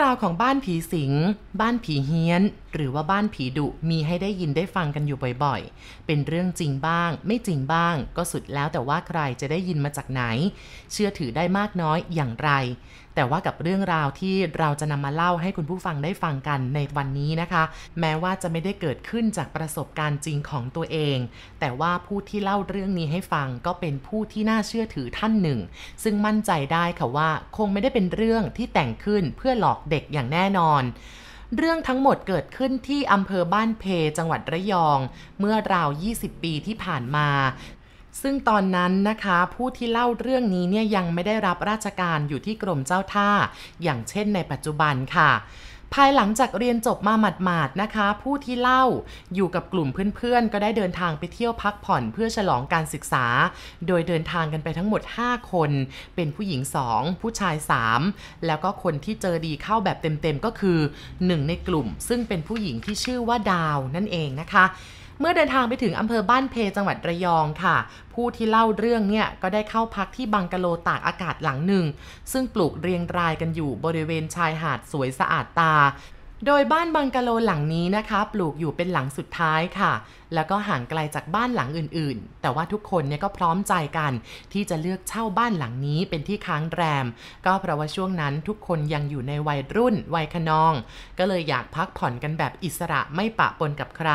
เรื่องราวของบ้านผีสิง บ้านผีเฮี้ยน หรือว่าบ้านผีดุมีให้ได้ยินได้ฟังกันอยู่บ่อยๆ เป็นเรื่องจริงบ้าง ไม่จริงบ้าง ก็สุดแล้วแต่ว่าใครจะได้ยินมาจากไหน เชื่อถือได้มากน้อยอย่างไรแต่ว่ากับเรื่องราวที่เราจะนำมาเล่าให้คุณผู้ฟังได้ฟังกันในวันนี้นะคะ แม้ว่าจะไม่ได้เกิดขึ้นจากประสบการณ์จริงของตัวเอง แต่ว่าผู้ที่เล่าเรื่องนี้ให้ฟังก็เป็นผู้ที่น่าเชื่อถือท่านหนึ่ง ซึ่งมั่นใจได้ค่ะว่าคงไม่ได้เป็นเรื่องที่แต่งขึ้นเพื่อหลอกเด็กอย่างแน่นอนเรื่องทั้งหมดเกิดขึ้นที่อำเภอบ้านเพจังหวัดระยอง เมื่อราว 20 ปีที่ผ่านมา ซึ่งตอนนั้นนะคะผู้ที่เล่าเรื่องนี้เนี่ยยังไม่ได้รับราชการอยู่ที่กรมเจ้าท่า อย่างเช่นในปัจจุบันค่ะ ภายหลังจากเรียนจบมาหมาดๆนะคะ ผู้ที่เล่าอยู่กับกลุ่มเพื่อนๆ ก็ได้เดินทางไปเที่ยวพักผ่อนเพื่อฉลองการศึกษา โดยเดินทางกันไปทั้งหมด 5 คน เป็นผู้หญิง 2 ผู้ชาย 3 แล้วก็คนที่เจอดีเข้าแบบเต็มๆก็คือ 1 ในกลุ่ม ซึ่งเป็นผู้หญิงที่ชื่อว่าดาวนั่นเองนะคะ เมื่อเดินทางไปถึงอำเภอบ้านเพจังหวัดระยองค่ะ ผู้ที่เล่าเรื่องเนี่ยก็ได้เข้าพักที่บังกะโลตากอากาศหลังหนึ่ง ซึ่งปลูกเรียงรายกันอยู่บริเวณชายหาดสวยสะอาดตา โดยบ้านบังกะโลหลังนี้นะคะ ปลูกอยู่เป็นหลังสุดท้ายค่ะ แล้วก็ห่างไกลจากบ้านหลังอื่นๆ แต่ว่าทุกคนเนี่ยก็พร้อมใจกัน ที่จะเลือกเช่าบ้านหลังนี้เป็นที่ค้างแรม ก็เพราะว่าช่วงนั้นทุกคนยังอยู่ในวัยรุ่น วัยขนอง ก็เลยอยากพักผ่อนกันแบบอิสระไม่ปะปนกับใคร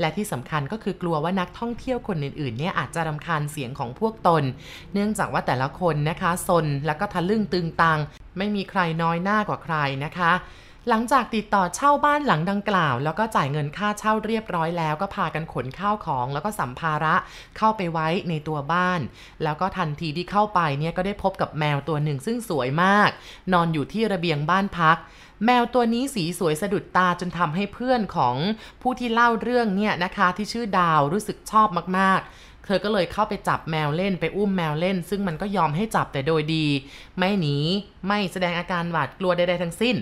และที่สำคัญก็คือกลัวว่านักท่องเที่ยวคนอื่นๆเนี่ยอาจจะรำคาญเสียงของพวกตน เนื่องจากว่าแต่ละคนนะคะซนแล้วก็ทะลึ่งตึงตังไม่มีใครน้อยหน้ากว่าใครนะคะ หลังจากติดต่อเช่าบ้านหลังดังกล่าว แล้วก็จ่ายเงินค่าเช่าเรียบร้อยแล้วก็พากันขนข้าวของแล้วก็สัมภาระเข้าไปไว้ในตัวบ้าน แล้วก็ทันทีที่เข้าไปเนี่ยก็ได้พบกับแมวตัวหนึ่งซึ่งสวยมาก นอนอยู่ที่ระเบียงบ้านพัก แมวตัวนี้สีสวยสะดุดตาจนทำให้เพื่อนของผู้ที่เล่าเรื่องเนี่ยนะคะที่ชื่อดาวรู้สึกชอบมากๆเธอก็เลยเข้าไปจับแมวเล่นไปอุ้มแมวเล่น ซึ่งมันก็ยอมให้จับแต่โดยดี ไม่หนี ไม่แสดงอาการหวาดกลัวใดๆทั้งสิ้น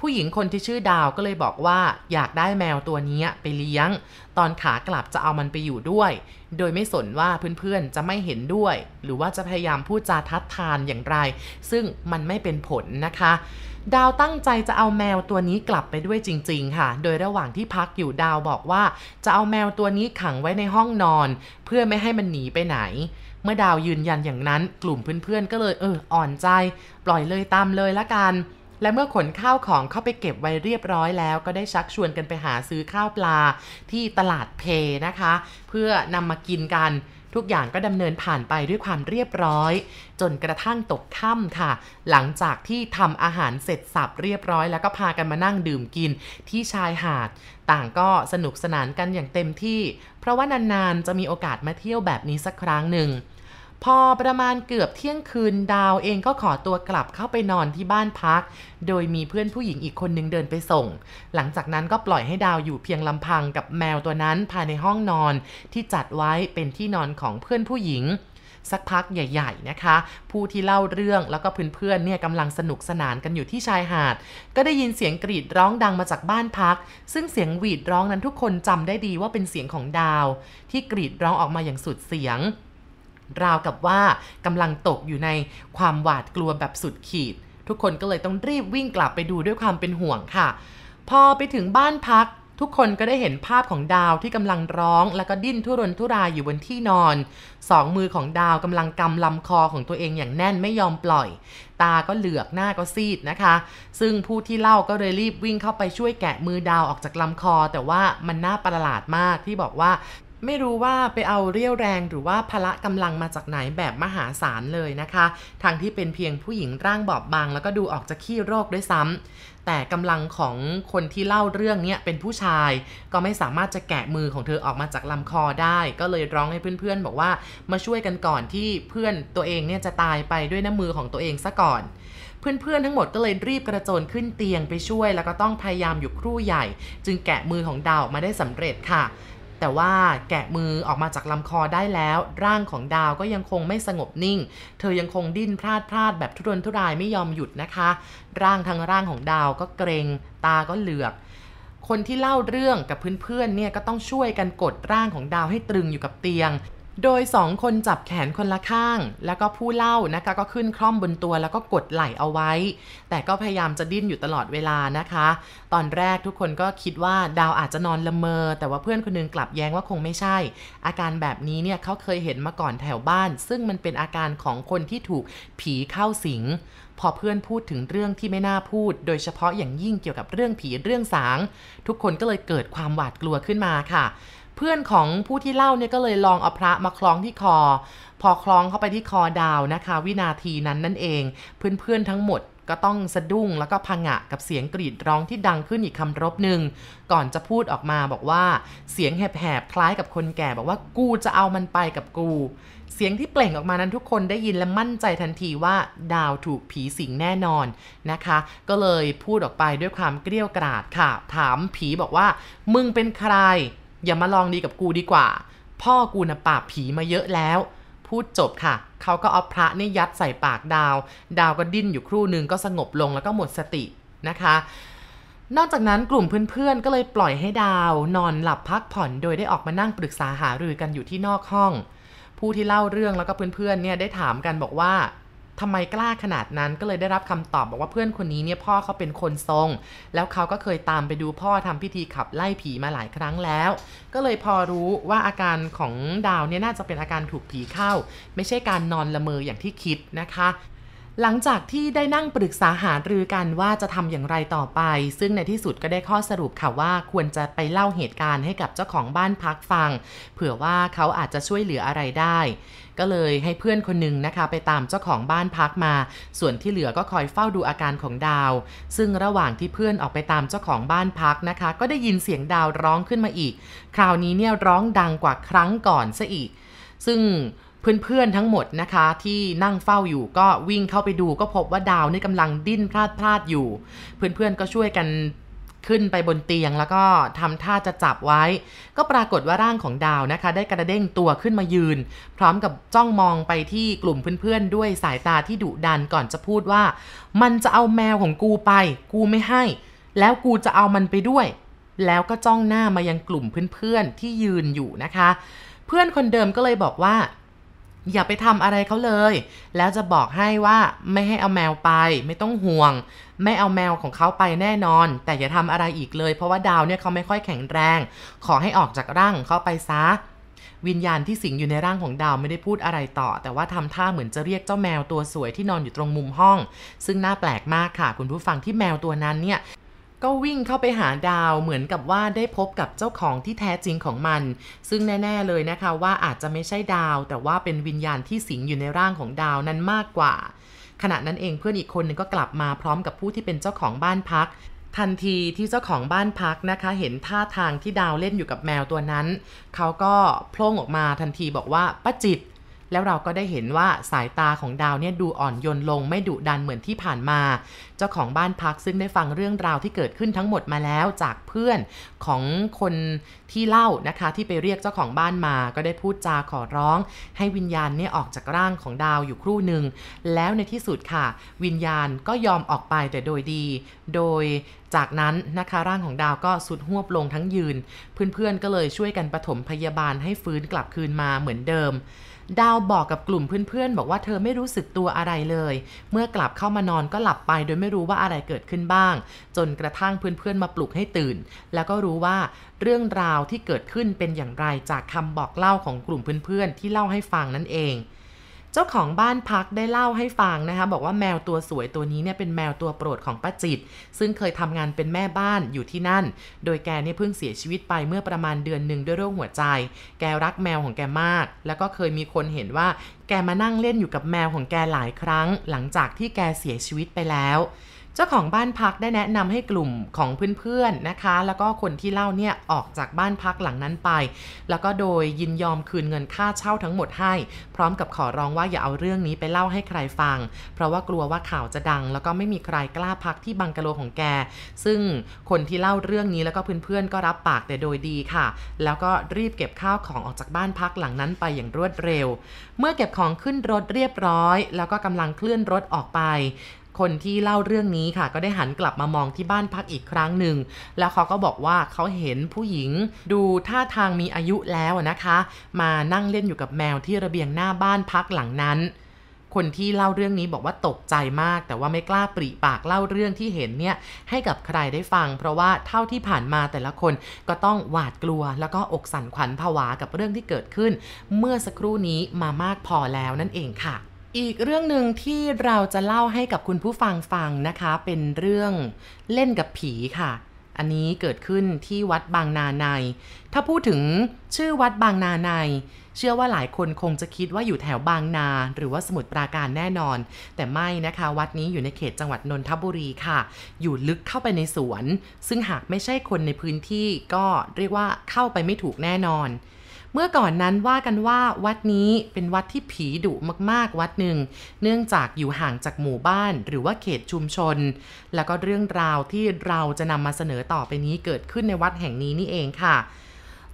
ผู้หญิงคนที่ชื่อดาวก็เลยบอกว่าอยากได้แมวตัวนี้ไปเลี้ยง ตอนขากลับจะเอามันไปอยู่ด้วย โดยไม่สนว่าเพื่อนๆจะไม่เห็นด้วย หรือว่าจะพยายามพูดจาทัดทานอย่างไร ซึ่งมันไม่เป็นผลนะคะ ดาวตั้งใจจะเอาแมวตัวนี้กลับไปด้วยจริง ๆ ค่ะ โดยระหว่างที่พักอยู่ดาวบอกว่า จะเอาแมวตัวนี้ขังไว้ในห้องนอน เพื่อไม่ให้มันหนีไปไหนเมื่อดาวยืนยันอย่างนั้น กลุ่มเพื่อนๆก็เลยเอออ่อนใจ ปล่อยเลยตามเลยละกัน และเมื่อขนข้าวของเข้าไปเก็บไว้เรียบร้อยแล้วก็ได้ชักชวนกันไปหาซื้อข้าวปลาที่ตลาดเพนะคะ เพื่อนำมากินกันทุกอย่างก็ดำเนินผ่านไปด้วยความเรียบร้อย จนกระทั่งตกค่ำค่ะ หลังจากที่ทำอาหารเสร็จสับเรียบร้อย แล้วก็พากันมานั่งดื่มกินที่ชายหาด ต่างก็สนุกสนานกันอย่างเต็มที่ เพราะว่านานๆจะมีโอกาสมาเที่ยวแบบนี้สักครั้งหนึ่ง พอประมาณเกือบเที่ยงคืนดาวเองก็ขอตัวกลับเข้าไปนอนที่บ้านพัก โดยมีเพื่อนผู้หญิงอีกคนนึงเดินไปส่ง หลังจากนั้นก็ปล่อยให้ดาวอยู่เพียงลำพังกับแมวตัวนั้นภายในห้องนอนที่จัดไว้เป็นที่นอนของเพื่อนผู้หญิงสักพักใหญ่ๆนะคะ ผู้ที่เล่าเรื่องแล้วก็เพื่อนๆเนี่ยกำลังสนุกสนานกันอยู่ที่ชายหาด ก็ได้ยินเสียงกรีดร้องดังมาจากบ้านพัก ซึ่งเสียงหวีดร้องนั้นทุกคนจำได้ดีว่าเป็นเสียงของดาว ที่กรีดร้องออกมาอย่างสุดเสียง ราวกับว่ากำลังตกอยู่ในความหวาดกลัวแบบสุดขีด ทุกคนก็เลยต้องรีบวิ่งกลับไปดูด้วยความเป็นห่วงค่ะ พอไปถึงบ้านพัก ทุกคนก็ได้เห็นภาพของดาวที่กำลังร้อง แล้วก็ดิ้นทุรนทุรายอยู่บนที่นอน สองมือของดาวกำลังกำลำคอของตัวเองอย่างแน่นไม่ยอมปล่อย ตาก็เหลือกหน้าก็ซีดนะคะ ซึ่งผู้ที่เล่าก็เลยรีบวิ่งเข้าไปช่วยแกะมือดาวออกจากลำคอ แต่ว่ามันน่าประหลาดมากที่บอกว่า ไม่รู้ว่าไปเอาเรี่ยวแรงหรือว่าพละกำลังมาจากไหนแบบมหาศาลเลยนะคะ ทางที่เป็นเพียงผู้หญิงร่างบอบบาง แล้วก็ดูออกจะขี้โรคด้วยซ้ำแต่กำลังของคนที่เล่าเรื่องเนี้ยเป็นผู้ชาย ก็ไม่สามารถจะแกะมือของเธอออกมาจากลำคอได้ ก็เลยร้องให้เพื่อนๆ บอกว่ามาช่วยกันก่อนที่เพื่อนตัวเองเนี่ยจะตายไปด้วยน้ำมือของตัวเองซะก่อนเพื่อนๆทั้งหมดก็เลยรีบกระโจนขึ้นเตียงไปช่วย แล้วก็ต้องพยายามอยู่ครู่ใหญ่ จึงแกะมือของดาวมาได้สำเร็จค่ะ แต่ว่าแกะมือออกมาจากลำคอได้แล้ว ร่างของดาวก็ยังคงไม่สงบนิ่ง เธอยังคงดิ้นพลาดพลาดแบบทุรนทุรายไม่ยอมหยุดนะคะ ร่างทางร่างของดาวก็เกรง ตาก็เหลือก คนที่เล่าเรื่องกับเพื่อนๆเนี่ยก็ต้องช่วยกันกดร่างของดาวให้ตรึงอยู่กับเตียง โดยสองคนจับแขนคนละข้าง แล้วก็ผู้เล่านะคะก็ขึ้นคล่อมบนตัวแล้วก็กดไหล่เอาไว้ แต่ก็พยายามจะดิ้นอยู่ตลอดเวลานะคะ ตอนแรกทุกคนก็คิดว่าดาวอาจจะนอนละเมอ แต่ว่าเพื่อนคนนึงกลับแย้งว่าคงไม่ใช่ อาการแบบนี้เนี่ยเขาเคยเห็นมาก่อนแถวบ้าน ซึ่งมันเป็นอาการของคนที่ถูกผีเข้าสิงพอเพื่อนพูดถึงเรื่องที่ไม่น่าพูด โดยเฉพาะอย่างยิ่งเกี่ยวกับเรื่องผีเรื่องสาง ทุกคนก็เลยเกิดความหวาดกลัวขึ้นมาค่ะ เพื่อนของผู้ที่เล่าเนี่ยก็เลยลองเอาพระมาคล้องที่คอ พอคล้องเข้าไปที่คอดาวนะคะ วินาทีนั้นนั่นเอง เพื่อนๆทั้งหมดก็ต้องสะดุ้งแล้วก็พังะกับเสียงกรีดร้องที่ดังขึ้นอีกคำรบหนึ่ง ก่อนจะพูดออกมาบอกว่าเสียงแหบๆคล้ายกับคนแก่บอกว่ากูจะเอามันไปกับกู เสียงที่เปล่งออกมานั้นทุกคนได้ยินและมั่นใจทันทีว่าดาวถูกผีสิงแน่นอนนะคะ ก็เลยพูดออกไปด้วยความเกลี้ยวกราดค่ะ ถามผีบอกว่า มึงเป็นใคร อย่ามาลองดีกับกูดีกว่า พ่อกูน่ะปราบผีมาเยอะแล้ว พูดจบค่ะ เขาก็เอาพระนี่ยัดใส่ปากดาว ดาวก็ดิ้นอยู่ครู่หนึ่งก็สงบลงแล้วก็หมดสตินะคะ นอกจากนั้นกลุ่มเพื่อนๆก็เลยปล่อยให้ดาว นอนหลับพักผ่อนโดยได้ออกมานั่งปรึกษาหารือกันอยู่ที่นอกห้อง ผู้ที่เล่าเรื่องแล้วก็เพื่อนๆเนี่ยได้ถามกันบอกว่า ทำไมกล้าขนาดนั้นก็เลยได้รับคำตอบบอกว่าเพื่อนคนนี้เนี่ยพ่อเขาเป็นคนทรง แล้วเขาก็เคยตามไปดูพ่อทำพิธีขับไล่ผีมาหลายครั้งแล้ว ก็เลยพอรู้ว่าอาการของดาวเนี่ยน่าจะเป็นอาการถูกผีเข้า ไม่ใช่การนอนละเมออย่างที่คิดนะคะ หลังจากที่ได้นั่งปรึกษาหารือกันว่าจะทำอย่างไรต่อไป ซึ่งในที่สุดก็ได้ข้อสรุปค่ะว่าควรจะไปเล่าเหตุการณ์ให้กับเจ้าของบ้านพักฟัง เผื่อว่าเขาอาจจะช่วยเหลืออะไรได้ ก็เลยให้เพื่อนคนหนึ่งนะคะ ไปตามเจ้าของบ้านพักมา ส่วนที่เหลือก็คอยเฝ้าดูอาการของดาว ซึ่งระหว่างที่เพื่อนออกไปตามเจ้าของบ้านพักนะคะ ก็ได้ยินเสียงดาวร้องขึ้นมาอีก คราวนี้เนี่ยร้องดังกว่าครั้งก่อนซะอีก ซึ่ง เพื่อนๆทั้งหมดนะคะที่นั่งเฝ้าอยู่ก็วิ่งเข้าไปดูก็พบว่าดาวนี่กำลังดิ้นพลาดพลาดอยู่ เพื่อนๆก็ช่วยกันขึ้นไปบนเตียงแล้วก็ทำท่าจะจับไว้ ก็ปรากฏว่าร่างของดาวนะคะ ได้กระเด้งตัวขึ้นมายืน พร้อมกับจ้องมองไปที่กลุ่มเพื่อนๆ ด้วยสายตาที่ดุดันก่อนจะพูดว่า มันจะเอาแมวของกูไป กูไม่ให้ แล้วกูจะเอามันไปด้วย แล้วก็จ้องหน้ามายังกลุ่มเพื่อนๆที่ยืนอยู่นะคะ เพื่อนคนเดิมก็เลยบอกว่า อย่าไปทำอะไรเขาเลย แล้วจะบอกให้ว่าไม่ให้เอาแมวไป ไม่ต้องห่วง ไม่เอาแมวของเขาไปแน่นอน แต่อย่าทำอะไรอีกเลย เพราะว่าดาวเนี่ยเขาไม่ค่อยแข็งแรง ขอให้ออกจากร่างเขาไปซะ วิญญาณที่สิงอยู่ในร่างของดาวไม่ได้พูดอะไรต่อ แต่ว่าทำท่าเหมือนจะเรียกเจ้าแมวตัวสวยที่นอนอยู่ตรงมุมห้อง ซึ่งน่าแปลกมากค่ะ คุณผู้ฟังที่แมวตัวนั้นเนี่ย ก็วิ่งเข้าไปหาดาวเหมือนกับว่าได้พบกับเจ้าของที่แท้จริงของมัน ซึ่งแน่ ๆเลยนะคะว่าอาจจะไม่ใช่ดาว แต่ว่าเป็นวิญญาณที่สิงอยู่ในร่างของดาวนั้นมากกว่า ขณะนั้นเองเพื่อนอีกคนหนึงก็กลับมาพร้อมกับผู้ที่เป็นเจ้าของบ้านพักทันทีที่เจ้าของบ้านพักนะคะ เห็นท่าทางที่ดาวเล่นอยู่กับแมวตัวนั้น เขาก็โพล่งออกมาทันทีบอกว่าป้าจิต แล้วเราก็ได้เห็นว่าสายตาของดาวเนี่ยดูอ่อนโยนลงไม่ดุดันเหมือนที่ผ่านมา เจ้าของบ้านพักซึ่งได้ฟังเรื่องราวที่เกิดขึ้นทั้งหมดมาแล้วจากเพื่อนของคนที่เล่านะคะที่ไปเรียกเจ้าของบ้านมา ก็ได้พูดจาขอร้อง ให้วิญญาณเนี่ยออกจากร่างของดาวอยู่ครู่หนึ่งแล้วในที่สุดค่ะ วิญญาณก็ยอมออกไปแต่โดยดี โดยจากนั้นนะคะร่างของดาวก็สุดหวบลงทั้งยืน เพื่อนๆก็เลยช่วยกันปฐมพยาบาลให้ฟื้นกลับคืนมาเหมือนเดิม ดาวบอกกับกลุ่มเพื่อนๆ บอกว่าเธอไม่รู้สึกตัวอะไรเลย เมื่อกลับเข้ามานอนก็หลับไปโดยไม่รู้ว่าอะไรเกิดขึ้นบ้าง จนกระทั่งเพื่อนๆ มาปลุกให้ตื่น แล้วก็รู้ว่าเรื่องราวที่เกิดขึ้นเป็นอย่างไรจากคำบอกเล่าของกลุ่มเพื่อนๆ ที่เล่าให้ฟังนั่นเอง เจ้าของบ้านพักได้เล่าให้ฟังนะคะบอกว่าแมวตัวสวยตัวนี้เนี่ยเป็นแมวตัวโปรดของป้าจิต ซึ่งเคยทำงานเป็นแม่บ้านอยู่ที่นั่น โดยแกเนี่ยเพิ่งเสียชีวิตไปเมื่อประมาณเดือนหนึ่งด้วยโรคหัวใจ แกรักแมวของแกมาก แล้วก็เคยมีคนเห็นว่าแกมานั่งเล่นอยู่กับแมวของแกหลายครั้ง หลังจากที่แกเสียชีวิตไปแล้ว เจ้าของบ้านพักได้แนะนำให้กลุ่มของเพื่อนๆนะคะ แล้วก็คนที่เล่าเนี่ยออกจากบ้านพักหลังนั้นไป แล้วก็โดยยินยอมคืนเงินค่าเช่าทั้งหมดให้ พร้อมกับขอร้องว่าอย่าเอาเรื่องนี้ไปเล่าให้ใครฟัง เพราะว่ากลัวว่าข่าวจะดัง แล้วก็ไม่มีใครกล้าพักที่บังกะโลของแก ซึ่งคนที่เล่าเรื่องนี้แล้วก็เพื่อนๆก็รับปากแต่โดยดีค่ะ แล้วก็รีบเก็บข้าวของออกจากบ้านพักหลังนั้นไปอย่างรวดเร็ว เมื่อเก็บของขึ้นรถเรียบร้อย แล้วก็กำลังเคลื่อนรถออกไป คนที่เล่าเรื่องนี้ค่ะ ก็ได้หันกลับมามองที่บ้านพักอีกครั้งหนึ่ง แล้วเขาก็บอกว่าเขาเห็นผู้หญิงดูท่าทางมีอายุแล้วนะคะ มานั่งเล่นอยู่กับแมวที่ระเบียงหน้าบ้านพักหลังนั้น คนที่เล่าเรื่องนี้บอกว่าตกใจมาก แต่ว่าไม่กล้าปริปากเล่าเรื่องที่เห็นเนี่ยให้กับใครได้ฟัง เพราะว่าเท่าที่ผ่านมาแต่ละคนก็ต้องหวาดกลัว แล้วก็อกสั่นขวัญผวากับเรื่องที่เกิดขึ้น เมื่อสักครู่นี้มามากพอแล้วนั่นเองค่ะ อีกเรื่องหนึ่งที่เราจะเล่าให้กับคุณผู้ฟังฟังนะคะ เป็นเรื่องเล่นกับผีค่ะ อันนี้เกิดขึ้นที่วัดบางนาใน ถ้าพูดถึงชื่อวัดบางนาใน เชื่อว่าหลายคนคงจะคิดว่าอยู่แถวบางนา หรือว่าสมุทรปราการแน่นอน แต่ไม่นะคะ วัดนี้อยู่ในเขตจังหวัดนนทบุรีค่ะ อยู่ลึกเข้าไปในสวน ซึ่งหากไม่ใช่คนในพื้นที่ก็เรียกว่าเข้าไปไม่ถูกแน่นอน เมื่อก่อนนั้นว่ากันว่าวัดนี้เป็นวัดที่ผีดุมากๆ วัดหนึ่ง เนื่องจากอยู่ห่างจากหมู่บ้านหรือว่าเขตชุมชน แล้วก็เรื่องราวที่เราจะนำมาเสนอต่อไปนี้เกิดขึ้นในวัดแห่งนี้นี่เองค่ะ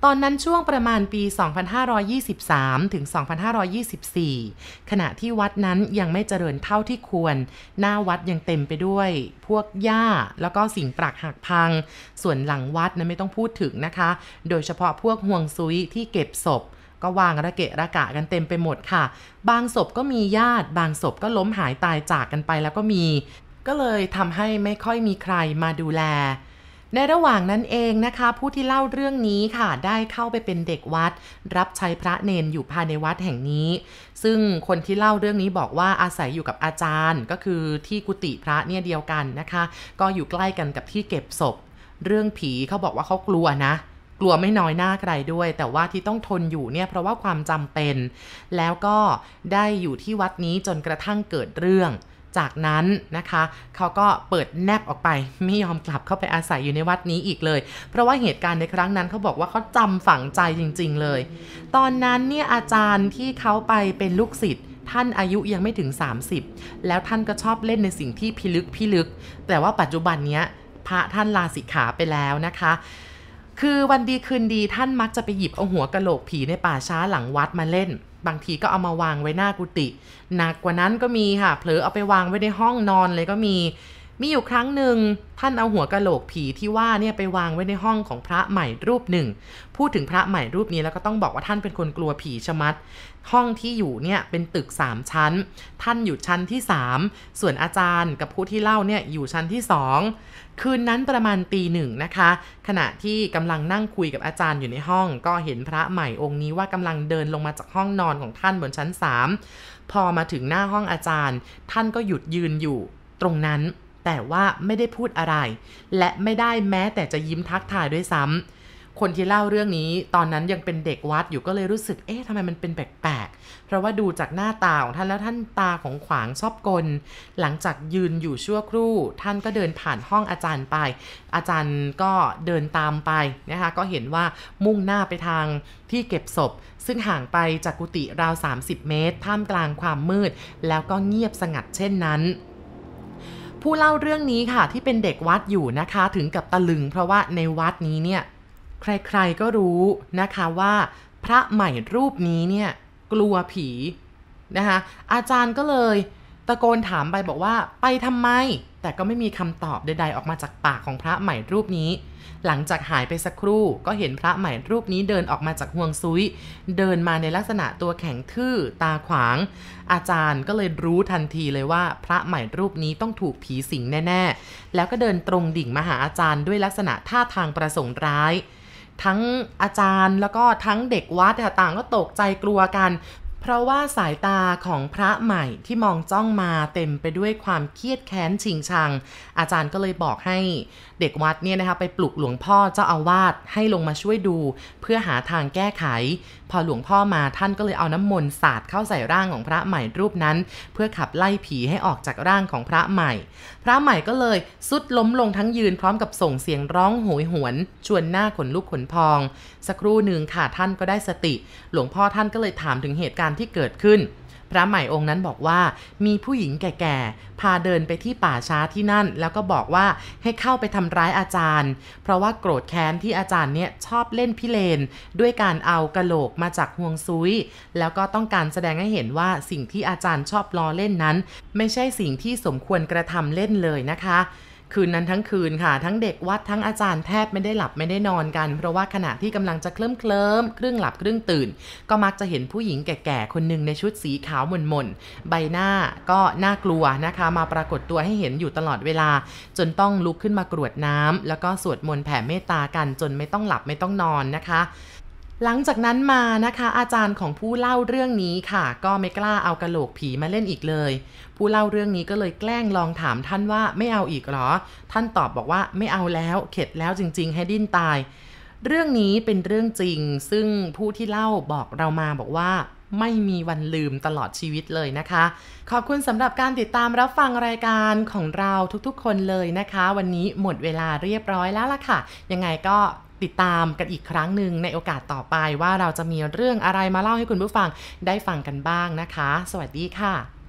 ตอนนั้นช่วงประมาณปี 2523 ถึง 2524 ขณะที่วัดนั้นยังไม่เจริญเท่าที่ควร หน้าวัดยังเต็มไปด้วย พวกหญ้าแล้วก็สิ่งปรักหักพัง ส่วนหลังวัดนั้นไม่ต้องพูดถึงนะคะ โดยเฉพาะพวกห่วงซุยที่เก็บศพก็วางระเกะระกะกันเต็มไปหมดค่ะ บางศพก็มีญาติ บางศพก็ล้มหายตายจากกันไปแล้วก็มี ก็เลยทำให้ไม่ค่อยมีใครมาดูแล ในระหว่างนั้นเองนะคะ ผู้ที่เล่าเรื่องนี้ค่ะได้เข้าไปเป็นเด็กวัด รับใช้พระเนนอยู่ภายในวัดแห่งนี้ ซึ่งคนที่เล่าเรื่องนี้บอกว่าอาศัยอยู่กับอาจารย์ ก็คือที่กุฏิพระเนี่ยเดียวกันนะคะ ก็อยู่ใกล้กันกับที่เก็บศพ เรื่องผีเขาบอกว่าเขากลัวนะกลัวไม่น้อยหน้าใครด้วย แต่ว่าที่ต้องทนอยู่เนี่ยเพราะว่าความจำเป็น แล้วก็ได้อยู่ที่วัดนี้จนกระทั่งเกิดเรื่อง จากนั้นนะคะเขาก็เปิดแนบออกไป ไม่ยอมกลับเข้าไปอาศัยอยู่ในวัดนี้อีกเลย เพราะว่าเหตุการณ์ในครั้งนั้นเขาบอกว่าเขาจำฝังใจจริง ๆ เลย ตอนนั้นเนี่ยอาจารย์ที่เขาไปเป็นลูกศิษย์ท่านอายุยังไม่ถึง 30 แล้วท่านก็ชอบเล่นในสิ่งที่พิลึกพิลึก แต่ว่าปัจจุบันเนี้ยพระท่านลาสิกขาไปแล้วนะคะ คือวันดีคืนดีท่านมักจะไปหยิบเอาหัวกะโหลกผีในป่าช้าหลังวัดมาเล่น บางทีก็เอามาวางไว้หน้ากุฏิหนักกว่านั้นก็มีค่ะเผลอเอาไปวางไว้ในห้องนอนเลยก็มี มีอยู่ครั้งหนึ่งท่านเอาหัวกะโหลกผีที่ว่าเนี่ยไปวางไว้ในห้องของพระใหม่รูปหนึ่ง พูดถึงพระใหม่รูปนี้แล้วก็ต้องบอกว่าท่านเป็นคนกลัวผีชะมัด ห้องที่อยู่เนี่ยเป็นตึก 3 ชั้น ท่านอยู่ชั้นที่ 3 ส่วนอาจารย์กับผู้ที่เล่าเนี่ยอยู่ชั้นที่ 2 คืนนั้นประมาณตีหนึ่งนะคะ ขณะที่กำลังนั่งคุยกับอาจารย์อยู่ในห้อง ก็เห็นพระใหม่องค์นี้ว่ากำลังเดินลงมาจากห้องนอนของท่านบนชั้น 3 พอมาถึงหน้าห้องอาจารย์ ท่านก็หยุดยืนอยู่ตรงนั้น แต่ว่าไม่ได้พูดอะไร และไม่ได้แม้แต่จะยิ้มทักทายด้วยซ้ำ คนที่เล่าเรื่องนี้ตอนนั้นยังเป็นเด็กวัดอยู่ก็เลยรู้สึก เอ๊ะทำไมมันเป็นแปลกๆ เพราะว่าดูจากหน้าตาของท่านแล้วท่านตาของขวางชอบกล หลังจากยืนอยู่ชั่วครู่ ท่านก็เดินผ่านห้องอาจารย์ไป อาจารย์ก็เดินตามไปนะคะ ก็เห็นว่ามุ่งหน้าไปทางที่เก็บศพ ซึ่งห่างไปจากกุฏิราว 30 เมตร ท่ามกลางความมืด แล้วก็เงียบสงัดเช่นนั้น ผู้เล่าเรื่องนี้ค่ะที่เป็นเด็กวัดอยู่นะคะถึงกับตะลึง เพราะว่าในวัดนี้เนี่ยใครๆก็รู้นะคะว่าพระใหม่รูปนี้เนี่ยกลัวผีนะคะอาจารย์ก็เลยตะโกนถามไปบอกว่าไปทำไม แต่ก็ไม่มีคำตอบใดๆออกมาจากปากของพระใหม่รูปนี้ หลังจากหายไปสักครู่ก็เห็นพระใหม่รูปนี้เดินออกมาจากห่วงซุย เดินมาในลักษณะตัวแข็งทื่อตาขวาง อาจารย์ก็เลยรู้ทันทีเลยว่า พระใหม่รูปนี้ต้องถูกผีสิงแน่ๆ แล้วก็เดินตรงดิ่งมาหาอาจารย์ด้วยลักษณะท่าทางประสงค์ร้ายทั้งอาจารย์แล้วก็ทั้งเด็กวัดต่างก็ตกใจกลัวกัน เพราะว่าสายตาของพระใหม่ที่มองจ้องมาเต็มไปด้วยความเครียดแค้นชิงชัง อาจารย์ก็เลยบอกให้ เด็กวัดเนี่ยนะคะไปปลุกหลวงพ่อเจ้าอาวาสให้ลงมาช่วยดู เพื่อหาทางแก้ไข พอหลวงพ่อมาท่านก็เลยเอาน้ำมนต์สาดเข้าใส่ร่างของพระใหม่รูปนั้น เพื่อขับไล่ผีให้ออกจากร่างของพระใหม่ พระใหม่ก็เลยสุดล้มลงทั้งยืนพร้อมกับส่งเสียงร้องโหยหวน ชวนหน้าขนลุกขนพอง สักครู่หนึ่งค่ะท่านก็ได้สติ หลวงพ่อท่านก็เลยถามถึงเหตุการณ์ที่เกิดขึ้น พระใหม่องค์นั้นบอกว่ามีผู้หญิงแก่ๆ พาเดินไปที่ป่าช้าที่นั่น แล้วก็บอกว่าให้เข้าไปทำร้ายอาจารย์ เพราะว่าโกรธแค้นที่อาจารย์เนี่ยชอบเล่นพิเลนด้วยการเอากระโหลกมาจากห่วงซุย แล้วก็ต้องการแสดงให้เห็นว่าสิ่งที่อาจารย์ชอบล้อเล่นนั้น ไม่ใช่สิ่งที่สมควรกระทำเล่นเลยนะคะ คืนนั้นทั้งคืนค่ะ ทั้งเด็กวัดทั้งอาจารย์แทบไม่ได้หลับไม่ได้นอนกัน เพราะว่าขณะที่กำลังจะเคลิ้มเคลิ้มครึ่งหลับครึ่งตื่น ก็มักจะเห็นผู้หญิงแก่ๆ คนหนึ่งในชุดสีขาวหม่นๆ ใบหน้าก็น่ากลัวนะคะ มาปรากฏตัวให้เห็นอยู่ตลอดเวลา จนต้องลุกขึ้นมากรวดน้ำแล้วก็สวดมนต์แผ่เมตตากันจนไม่ต้องหลับไม่ต้องนอนนะคะ หลังจากนั้นมานะคะ อาจารย์ของผู้เล่าเรื่องนี้ค่ะ ก็ไม่กล้าเอากระโหลกผีมาเล่นอีกเลย ผู้เล่าเรื่องนี้ก็เลยแกล้งลองถามท่านว่าไม่เอาอีกหรอ ท่านตอบบอกว่าไม่เอาแล้ว เข็ดแล้วจริง ๆ ให้ดิ้นตาย เรื่องนี้เป็นเรื่องจริง ซึ่งผู้ที่เล่าบอกเรามาบอกว่าไม่มีวันลืมตลอดชีวิตเลยนะคะ ขอบคุณสำหรับการติดตามรับฟังรายการของเราทุกๆ คนเลยนะคะ วันนี้หมดเวลาเรียบร้อยแล้วล่ะค่ะ ยังไงก็ ติดตามกันอีกครั้งหนึ่งในโอกาสต่อไปว่าเราจะมีเรื่องอะไรมาเล่าให้คุณผู้ฟังได้ฟังกันบ้างนะคะ สวัสดีค่ะ